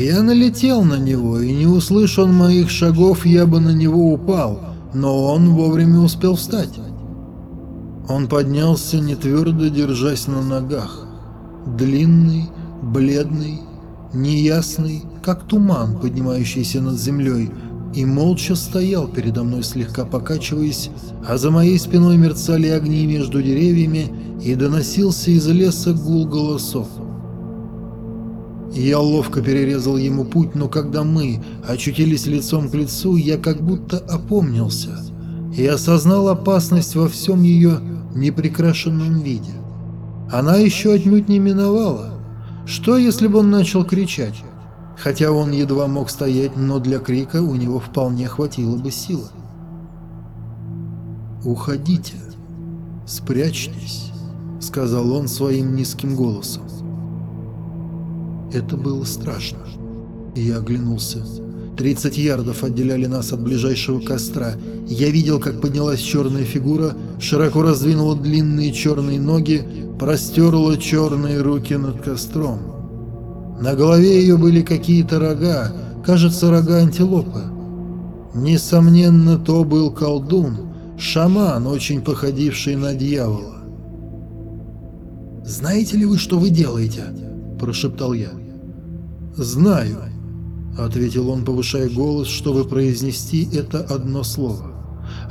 Я налетел на него, и не услышал моих шагов, я бы на него упал, но он вовремя успел встать. Он поднялся, не твердо держась на ногах. Длинный, бледный, неясный, как туман, поднимающийся над землей, и молча стоял передо мной, слегка покачиваясь, а за моей спиной мерцали огни между деревьями, и доносился из леса гул голосов. Я ловко перерезал ему путь, но когда мы очутились лицом к лицу, я как будто опомнился и осознал опасность во всем ее непрекрашенном виде. Она еще отнюдь не миновала. Что, если бы он начал кричать? Хотя он едва мог стоять, но для крика у него вполне хватило бы силы. «Уходите, спрячьтесь», — сказал он своим низким голосом. Это было страшно. Я оглянулся. Тридцать ярдов отделяли нас от ближайшего костра. Я видел, как поднялась черная фигура, широко раздвинула длинные черные ноги, простерла черные руки над костром. На голове ее были какие-то рога, кажется, рога антилопы. Несомненно, то был колдун, шаман, очень походивший на дьявола. «Знаете ли вы, что вы делаете?» – прошептал я. «Знаю», — ответил он, повышая голос, чтобы произнести это одно слово.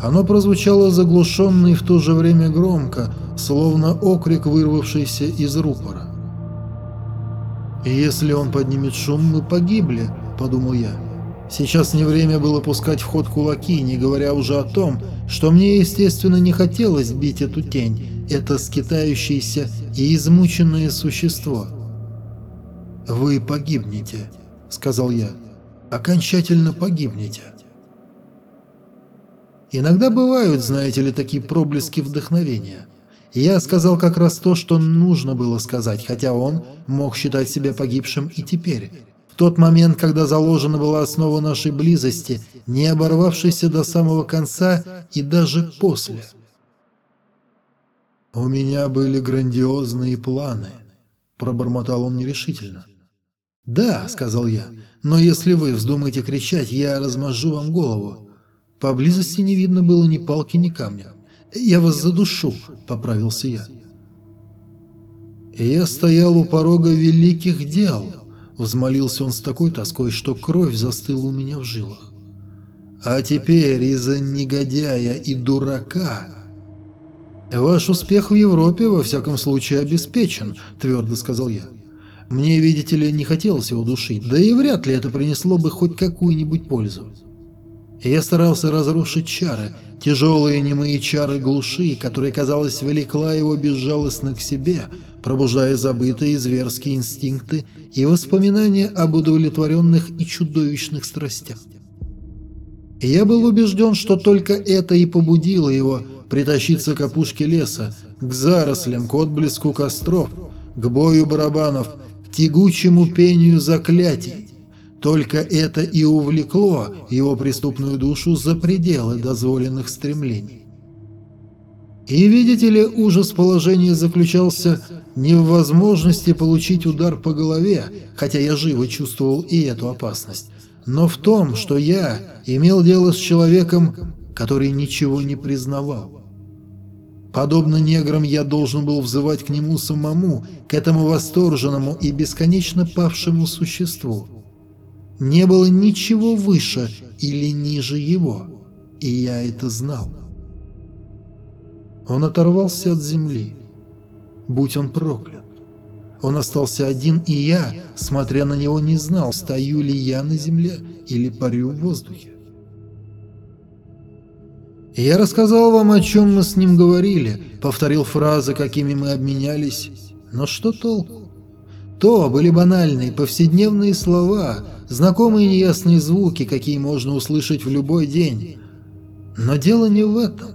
Оно прозвучало заглушенно и в то же время громко, словно окрик, вырвавшийся из рупора. «Если он поднимет шум, мы погибли», — подумал я. Сейчас не время было пускать в ход кулаки, не говоря уже о том, что мне, естественно, не хотелось бить эту тень, это скитающееся и измученное существо — «Вы погибнете», — сказал я. «Окончательно погибнете». Иногда бывают, знаете ли, такие проблески вдохновения. Я сказал как раз то, что нужно было сказать, хотя он мог считать себя погибшим и теперь. В тот момент, когда заложена была основа нашей близости, не оборвавшейся до самого конца и даже после. «У меня были грандиозные планы», — пробормотал он нерешительно. «Да», — сказал я, — «но если вы вздумаете кричать, я размажу вам голову». Поблизости не видно было ни палки, ни камня. «Я вас задушу», — поправился я. «Я стоял у порога великих дел», — взмолился он с такой тоской, что кровь застыла у меня в жилах. «А теперь из-за негодяя и дурака...» «Ваш успех в Европе, во всяком случае, обеспечен», — твердо сказал я. Мне, видите ли, не хотелось его душить, да и вряд ли это принесло бы хоть какую-нибудь пользу. Я старался разрушить чары, тяжелые немые чары глуши, которые, казалось, влекла его безжалостно к себе, пробуждая забытые зверские инстинкты и воспоминания об удовлетворенных и чудовищных страстях. я был убежден, что только это и побудило его притащиться к опушке леса, к зарослям, к отблеску костров, к бою барабанов – тягучему пению заклятий. Только это и увлекло его преступную душу за пределы дозволенных стремлений. И видите ли, ужас положения заключался не в возможности получить удар по голове, хотя я живо чувствовал и эту опасность, но в том, что я имел дело с человеком, который ничего не признавал. Подобно неграм я должен был взывать к нему самому, к этому восторженному и бесконечно павшему существу. Не было ничего выше или ниже его, и я это знал. Он оторвался от земли. Будь он проклят. Он остался один, и я, смотря на него, не знал, стою ли я на земле или парю в воздухе. Я рассказал вам, о чем мы с ним говорили, повторил фразы, какими мы обменялись. Но что толку? То были банальные, повседневные слова, знакомые неясные звуки, какие можно услышать в любой день. Но дело не в этом.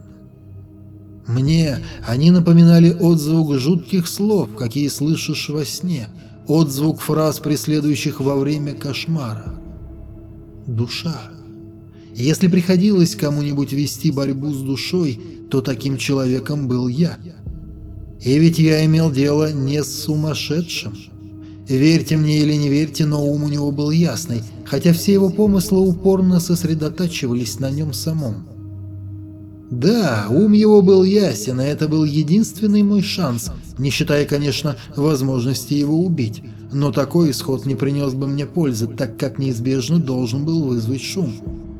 Мне они напоминали отзвук жутких слов, какие слышишь во сне, отзвук фраз, преследующих во время кошмара. Душа. Если приходилось кому-нибудь вести борьбу с душой, то таким человеком был я. И ведь я имел дело не с сумасшедшим. Верьте мне или не верьте, но ум у него был ясный, хотя все его помыслы упорно сосредотачивались на нем самом. Да, ум его был ясен, и это был единственный мой шанс, не считая, конечно, возможности его убить. Но такой исход не принес бы мне пользы, так как неизбежно должен был вызвать шум.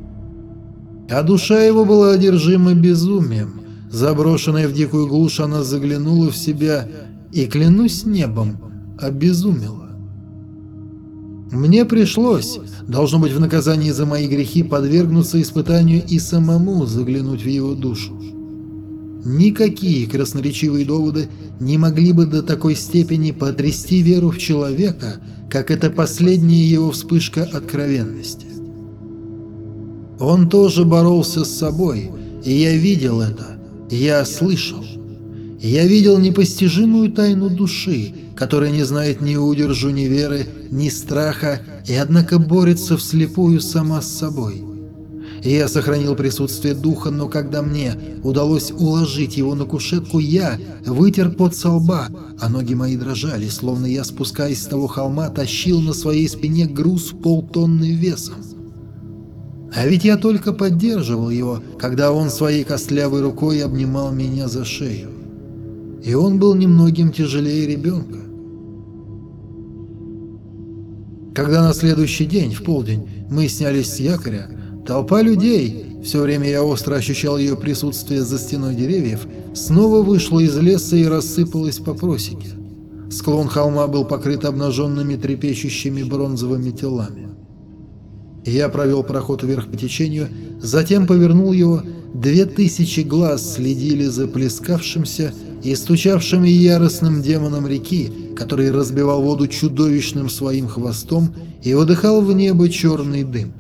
А душа его была одержима безумием. Заброшенная в дикую глушь, она заглянула в себя и, клянусь небом, обезумела. Мне пришлось, должно быть в наказании за мои грехи, подвергнуться испытанию и самому заглянуть в его душу. Никакие красноречивые доводы не могли бы до такой степени потрясти веру в человека, как эта последняя его вспышка откровенности. Он тоже боролся с собой, и я видел это, я слышал. Я видел непостижимую тайну души, которая не знает ни удержу, ни веры, ни страха, и однако борется вслепую сама с собой. Я сохранил присутствие духа, но когда мне удалось уложить его на кушетку, я вытер пот со лба, а ноги мои дрожали, словно я, спускаясь с того холма, тащил на своей спине груз полтонны весом. А ведь я только поддерживал его, когда он своей костлявой рукой обнимал меня за шею и он был немногим тяжелее ребенка. Когда на следующий день, в полдень, мы снялись с якоря, толпа людей, все время я остро ощущал ее присутствие за стеной деревьев, снова вышла из леса и рассыпалась по просеке. Склон холма был покрыт обнаженными трепещущими бронзовыми телами. Я провел проход вверх по течению, затем повернул его, две тысячи глаз следили за плескавшимся и стучавшим яростным демоном реки, который разбивал воду чудовищным своим хвостом и выдыхал в небо черный дым.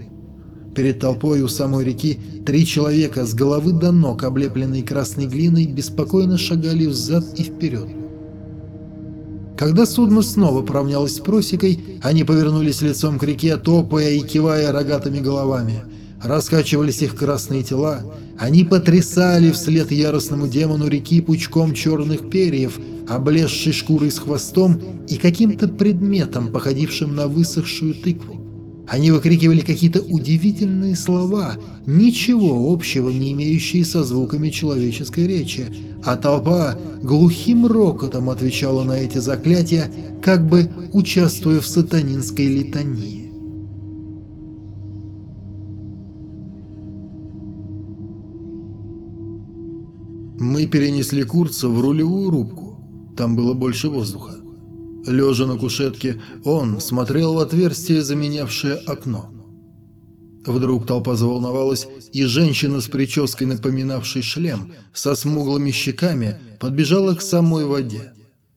Перед толпой у самой реки три человека с головы до ног, облепленные красной глиной, беспокойно шагали взад и вперед. Когда судно снова поравнялось с просекой, они повернулись лицом к реке, топая и кивая рогатыми головами – раскачивались их красные тела, они потрясали вслед яростному демону реки пучком черных перьев, облезшей шкурой с хвостом и каким-то предметом, походившим на высохшую тыкву. Они выкрикивали какие-то удивительные слова, ничего общего не имеющие со звуками человеческой речи, а толпа глухим рокотом отвечала на эти заклятия, как бы участвуя в сатанинской литании. Мы перенесли Курца в рулевую рубку. Там было больше воздуха. Лежа на кушетке, он смотрел в отверстие, заменявшее окно. Вдруг толпа заволновалась, и женщина с прической, напоминавшей шлем, со смуглыми щеками, подбежала к самой воде.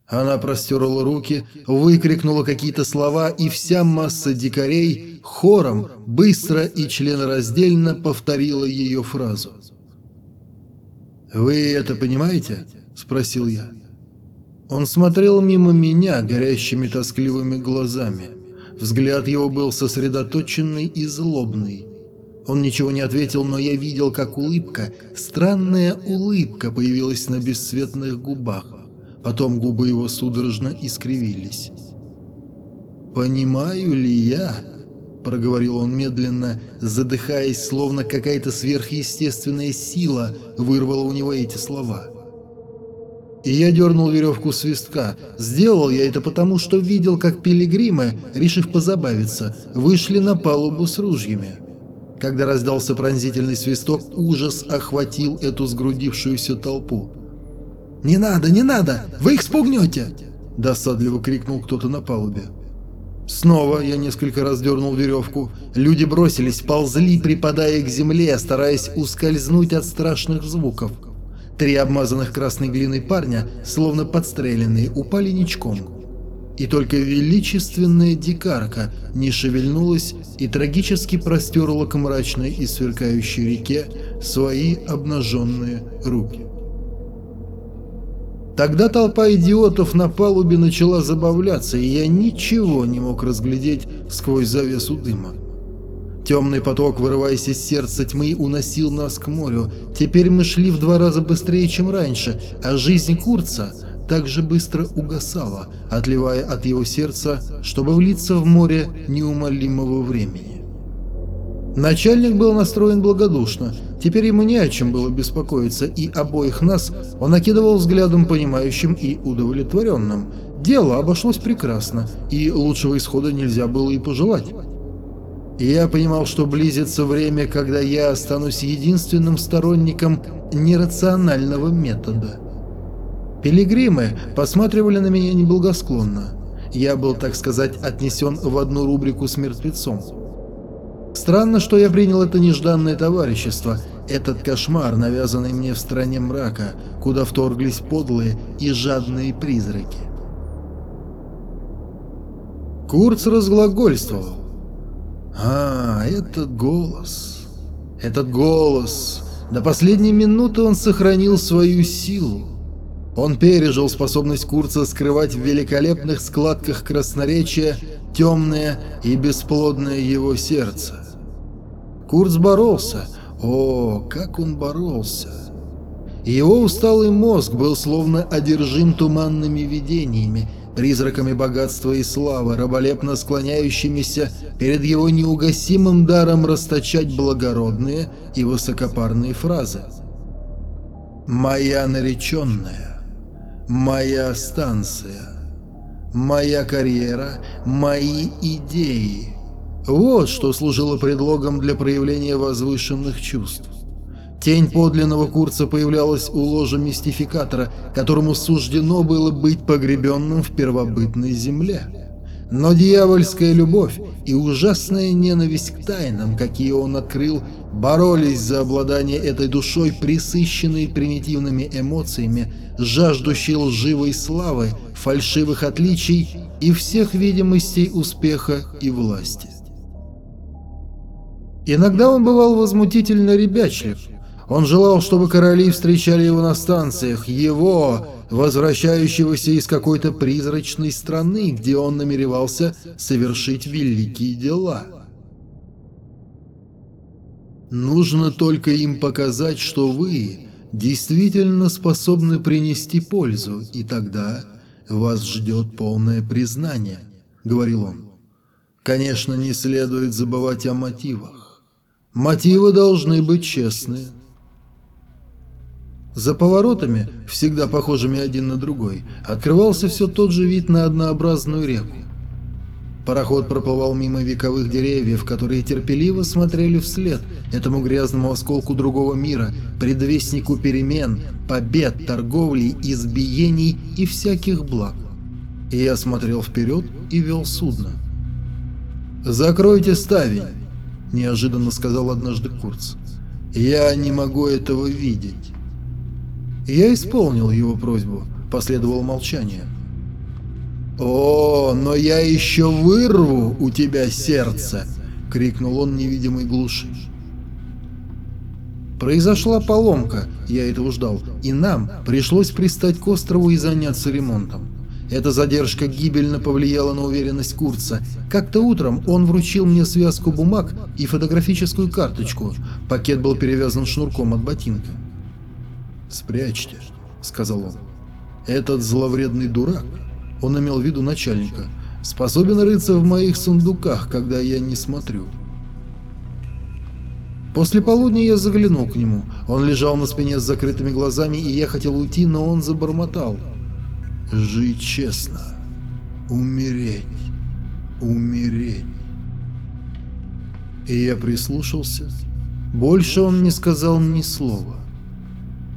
Она простерла руки, выкрикнула какие-то слова, и вся масса дикарей хором, быстро и членораздельно повторила ее фразу. «Вы это понимаете?» – спросил я. Он смотрел мимо меня горящими тоскливыми глазами. Взгляд его был сосредоточенный и злобный. Он ничего не ответил, но я видел, как улыбка, странная улыбка появилась на бесцветных губах. Потом губы его судорожно искривились. «Понимаю ли я?» проговорил он медленно, задыхаясь, словно какая-то сверхъестественная сила вырвала у него эти слова. И я дернул веревку свистка. Сделал я это потому, что видел, как пилигримы, решив позабавиться, вышли на палубу с ружьями. Когда раздался пронзительный свисток, ужас охватил эту сгрудившуюся толпу. «Не надо, не надо! Вы их спугнете!» – досадливо крикнул кто-то на палубе. Снова я несколько раз дернул веревку. Люди бросились, ползли, припадая к земле, стараясь ускользнуть от страшных звуков. Три обмазанных красной глиной парня, словно подстреленные, упали ничком. И только величественная дикарка не шевельнулась и трагически простерла к мрачной и сверкающей реке свои обнаженные руки. Тогда толпа идиотов на палубе начала забавляться, и я ничего не мог разглядеть сквозь завесу дыма. Темный поток, вырываясь из сердца тьмы, уносил нас к морю. Теперь мы шли в два раза быстрее, чем раньше, а жизнь Курца так же быстро угасала, отливая от его сердца, чтобы влиться в море неумолимого времени. Начальник был настроен благодушно, теперь ему не о чем было беспокоиться, и обоих нас он окидывал взглядом понимающим и удовлетворенным. Дело обошлось прекрасно, и лучшего исхода нельзя было и пожелать. Я понимал, что близится время, когда я останусь единственным сторонником нерационального метода. Пилигримы посматривали на меня неблагосклонно. Я был, так сказать, отнесен в одну рубрику с мертвецом. Странно, что я принял это нежданное товарищество, этот кошмар, навязанный мне в стране мрака, куда вторглись подлые и жадные призраки. Курц разглагольствовал. А, этот голос. Этот голос. До последней минуты он сохранил свою силу. Он пережил способность Курца скрывать в великолепных складках красноречия темное и бесплодное его сердце. Курц боролся. О, как он боролся! Его усталый мозг был словно одержим туманными видениями, призраками богатства и славы, раболепно склоняющимися перед его неугасимым даром расточать благородные и высокопарные фразы. «Моя нареченная, моя станция, моя карьера, мои идеи». Вот что служило предлогом для проявления возвышенных чувств. Тень подлинного Курца появлялась у ложа мистификатора, которому суждено было быть погребенным в первобытной земле. Но дьявольская любовь и ужасная ненависть к тайнам, какие он открыл, боролись за обладание этой душой, присыщенной примитивными эмоциями, жаждущей лживой славы, фальшивых отличий и всех видимостей успеха и власти. Иногда он бывал возмутительно ребячлив. Он желал, чтобы короли встречали его на станциях, его, возвращающегося из какой-то призрачной страны, где он намеревался совершить великие дела. Нужно только им показать, что вы действительно способны принести пользу, и тогда вас ждет полное признание, — говорил он. Конечно, не следует забывать о мотивах. Мотивы должны быть честные. За поворотами, всегда похожими один на другой, открывался все тот же вид на однообразную реку. Пароход проплывал мимо вековых деревьев, которые терпеливо смотрели вслед этому грязному осколку другого мира, предвестнику перемен, побед, торговли, избиений и всяких благ. И я смотрел вперед и вел судно. «Закройте ставень!» — неожиданно сказал однажды Курц. «Я не могу этого видеть». Я исполнил его просьбу, последовало молчание. «О, но я еще вырву у тебя сердце!» — крикнул он невидимой глуши. Произошла поломка, я этого ждал, и нам пришлось пристать к острову и заняться ремонтом. Эта задержка гибельно повлияла на уверенность Курца. Как-то утром он вручил мне связку бумаг и фотографическую карточку. Пакет был перевязан шнурком от ботинка. «Спрячьте», — сказал он. «Этот зловредный дурак, он имел в виду начальника, способен рыться в моих сундуках, когда я не смотрю». После полудня я заглянул к нему. Он лежал на спине с закрытыми глазами, и я хотел уйти, но он забормотал. Жить честно. Умереть. Умереть. И я прислушался. Больше он не сказал ни слова.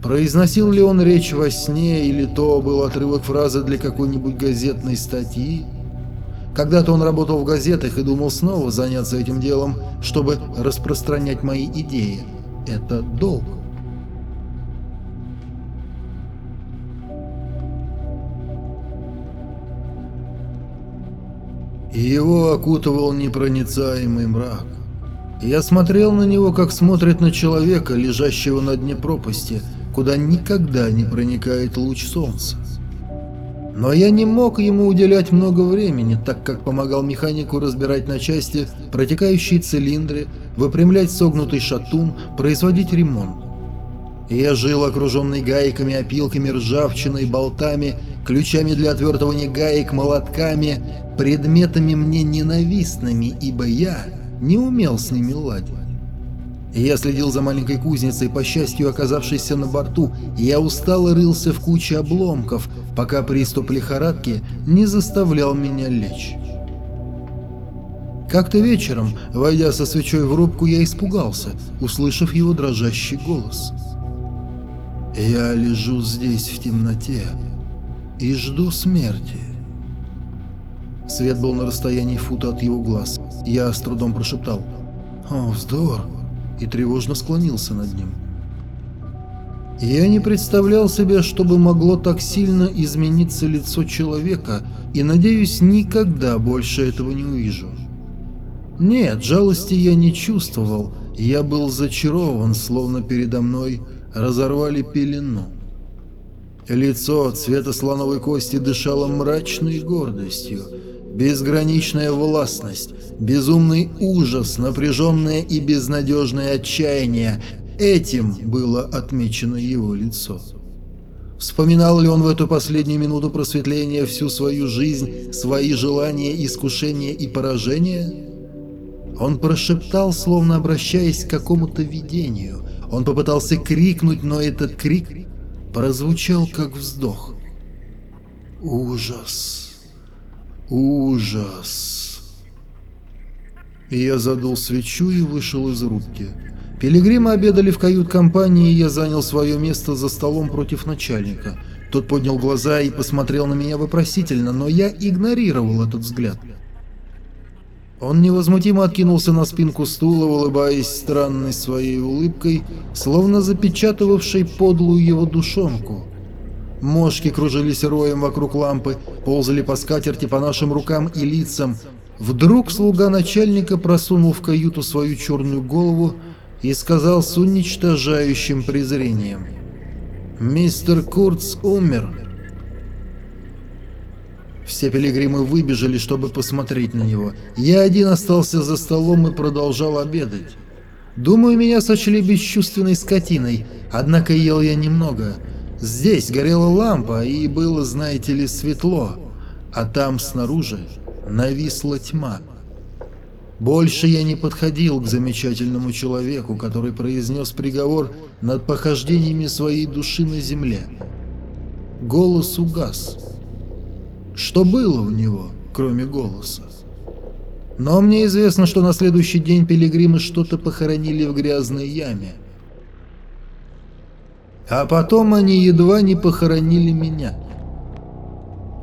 Произносил ли он речь во сне, или то был отрывок фразы для какой-нибудь газетной статьи? Когда-то он работал в газетах и думал снова заняться этим делом, чтобы распространять мои идеи. Это долг. и его окутывал непроницаемый мрак. Я смотрел на него, как смотрит на человека, лежащего на дне пропасти, куда никогда не проникает луч солнца. Но я не мог ему уделять много времени, так как помогал механику разбирать на части протекающие цилиндры, выпрямлять согнутый шатун, производить ремонт. Я жил окруженный гайками, опилками, ржавчиной, болтами, ключами для отвертывания гаек, молотками, предметами мне ненавистными, ибо я не умел с ними ладить. Я следил за маленькой кузницей, по счастью оказавшейся на борту, я устало рылся в куче обломков, пока приступ лихорадки не заставлял меня лечь. Как-то вечером, войдя со свечой в рубку, я испугался, услышав его дрожащий голос. «Я лежу здесь в темноте и жду смерти». Свет был на расстоянии фута от его глаз. Я с трудом прошептал «О, вздор!» И тревожно склонился над ним. Я не представлял себе, чтобы могло так сильно измениться лицо человека, и, надеюсь, никогда больше этого не увижу. Нет, жалости я не чувствовал, я был зачарован, словно передо мной разорвали пелену. Лицо цвета слоновой кости дышало мрачной гордостью, безграничная властность, безумный ужас, напряженное и безнадежное отчаяние – этим было отмечено его лицо. Вспоминал ли он в эту последнюю минуту просветления всю свою жизнь, свои желания, искушения и поражения? Он прошептал, словно обращаясь к какому-то видению. Он попытался крикнуть, но этот крик прозвучал как вздох. «Ужас! Ужас!» Я задул свечу и вышел из рубки. Пилигримы обедали в кают-компании, и я занял свое место за столом против начальника. Тот поднял глаза и посмотрел на меня вопросительно, но я игнорировал этот взгляд. Он невозмутимо откинулся на спинку стула, улыбаясь странной своей улыбкой, словно запечатывавшей подлую его душонку. Мошки кружились роем вокруг лампы, ползали по скатерти по нашим рукам и лицам. Вдруг слуга начальника просунул в каюту свою черную голову и сказал с уничтожающим презрением. «Мистер Курц умер». Все пилигримы выбежали, чтобы посмотреть на него. Я один остался за столом и продолжал обедать. Думаю, меня сочли бесчувственной скотиной, однако ел я немного. Здесь горела лампа, и было, знаете ли, светло, а там снаружи нависла тьма. Больше я не подходил к замечательному человеку, который произнес приговор над похождениями своей души на земле. Голос угас. Что было у него, кроме голоса? Но мне известно, что на следующий день пилигримы что-то похоронили в грязной яме. А потом они едва не похоронили меня.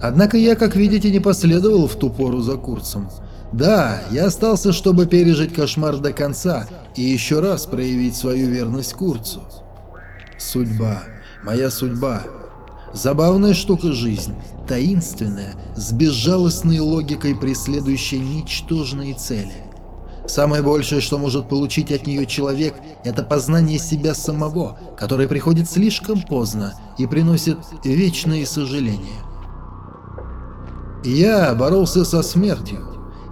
Однако я, как видите, не последовал в ту пору за курсом. Да, я остался, чтобы пережить кошмар до конца и еще раз проявить свою верность Курцу. Судьба, моя судьба, Забавная штука жизнь, таинственная, с безжалостной логикой преследующая ничтожные цели. Самое большее, что может получить от нее человек, это познание себя самого, которое приходит слишком поздно и приносит вечные сожаления. Я боролся со смертью.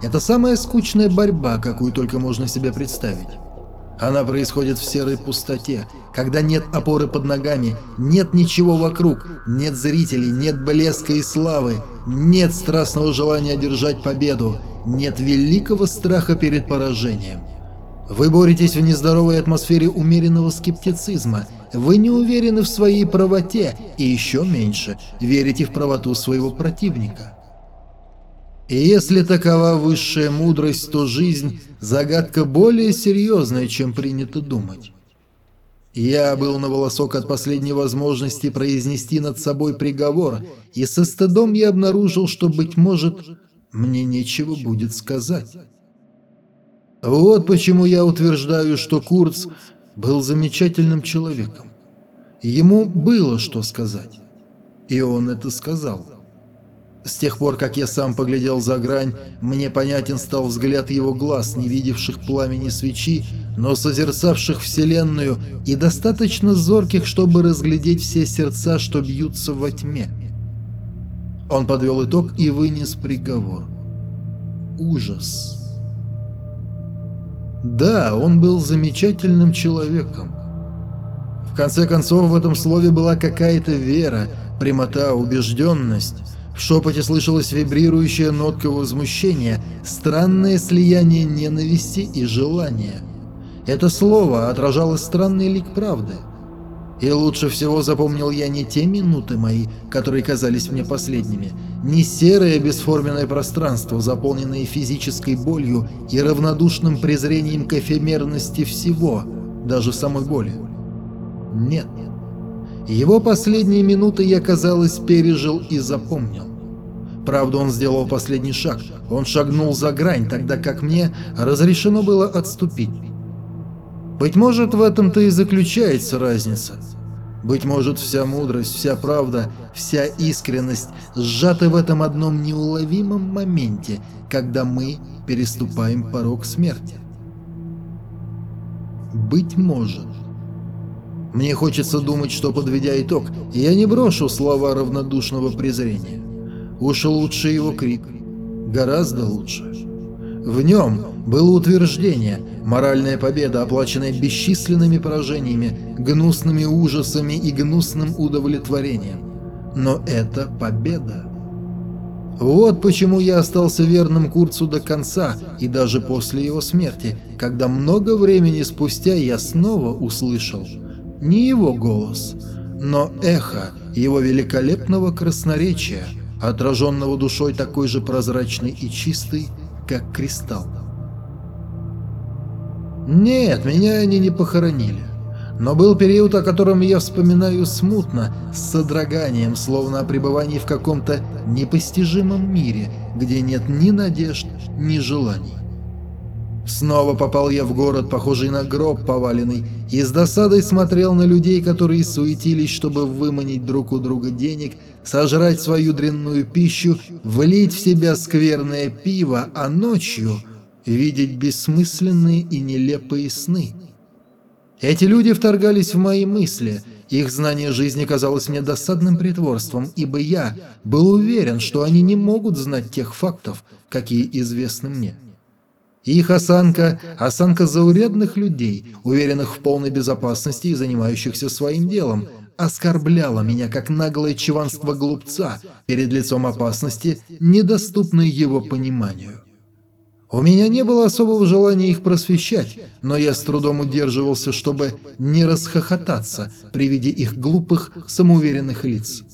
Это самая скучная борьба, какую только можно себе представить. Она происходит в серой пустоте, когда нет опоры под ногами, нет ничего вокруг, нет зрителей, нет блеска и славы, нет страстного желания одержать победу, нет великого страха перед поражением. Вы боретесь в нездоровой атмосфере умеренного скептицизма, вы не уверены в своей правоте и еще меньше верите в правоту своего противника. И если такова высшая мудрость, то жизнь – загадка более серьезная, чем принято думать. Я был на волосок от последней возможности произнести над собой приговор, и со стыдом я обнаружил, что, быть может, мне нечего будет сказать. Вот почему я утверждаю, что Курц был замечательным человеком. Ему было что сказать, и он это сказал. С тех пор, как я сам поглядел за грань, мне понятен стал взгляд его глаз, не видевших пламени свечи, но созерцавших Вселенную и достаточно зорких, чтобы разглядеть все сердца, что бьются во тьме. Он подвел итог и вынес приговор. Ужас. Да, он был замечательным человеком. В конце концов, в этом слове была какая-то вера, Прямота, убежденность. В шепоте слышалась вибрирующая нотка возмущения, странное слияние ненависти и желания. Это слово отражало странный лик правды. И лучше всего запомнил я не те минуты мои, которые казались мне последними, не серое бесформенное пространство, заполненное физической болью и равнодушным презрением к эфемерности всего, даже самой боли. Нет. Его последние минуты я, казалось, пережил и запомнил. Правда, он сделал последний шаг. Он шагнул за грань, тогда как мне разрешено было отступить. Быть может, в этом-то и заключается разница. Быть может, вся мудрость, вся правда, вся искренность сжаты в этом одном неуловимом моменте, когда мы переступаем порог смерти. Быть может. Мне хочется думать, что, подведя итог, я не брошу слова равнодушного презрения. Уж лучше его крик. Гораздо лучше. В нем было утверждение, моральная победа, оплаченная бесчисленными поражениями, гнусными ужасами и гнусным удовлетворением. Но это победа. Вот почему я остался верным Курцу до конца и даже после его смерти, когда много времени спустя я снова услышал не его голос, но эхо его великолепного красноречия, отраженного душой такой же прозрачной и чистой, как кристалл. Нет, меня они не похоронили. Но был период, о котором я вспоминаю смутно, с содроганием, словно о пребывании в каком-то непостижимом мире, где нет ни надежд, ни желаний. Снова попал я в город, похожий на гроб поваленный, и с досадой смотрел на людей, которые суетились, чтобы выманить друг у друга денег, сожрать свою дрянную пищу, влить в себя скверное пиво, а ночью видеть бессмысленные и нелепые сны. Эти люди вторгались в мои мысли, их знание жизни казалось мне досадным притворством, ибо я был уверен, что они не могут знать тех фактов, какие известны мне. Их осанка – осанка заурядных людей, уверенных в полной безопасности и занимающихся своим делом, оскорбляла меня как наглое чванство глупца перед лицом опасности, недоступной его пониманию. У меня не было особого желания их просвещать, но я с трудом удерживался, чтобы не расхохотаться при виде их глупых, самоуверенных лиц.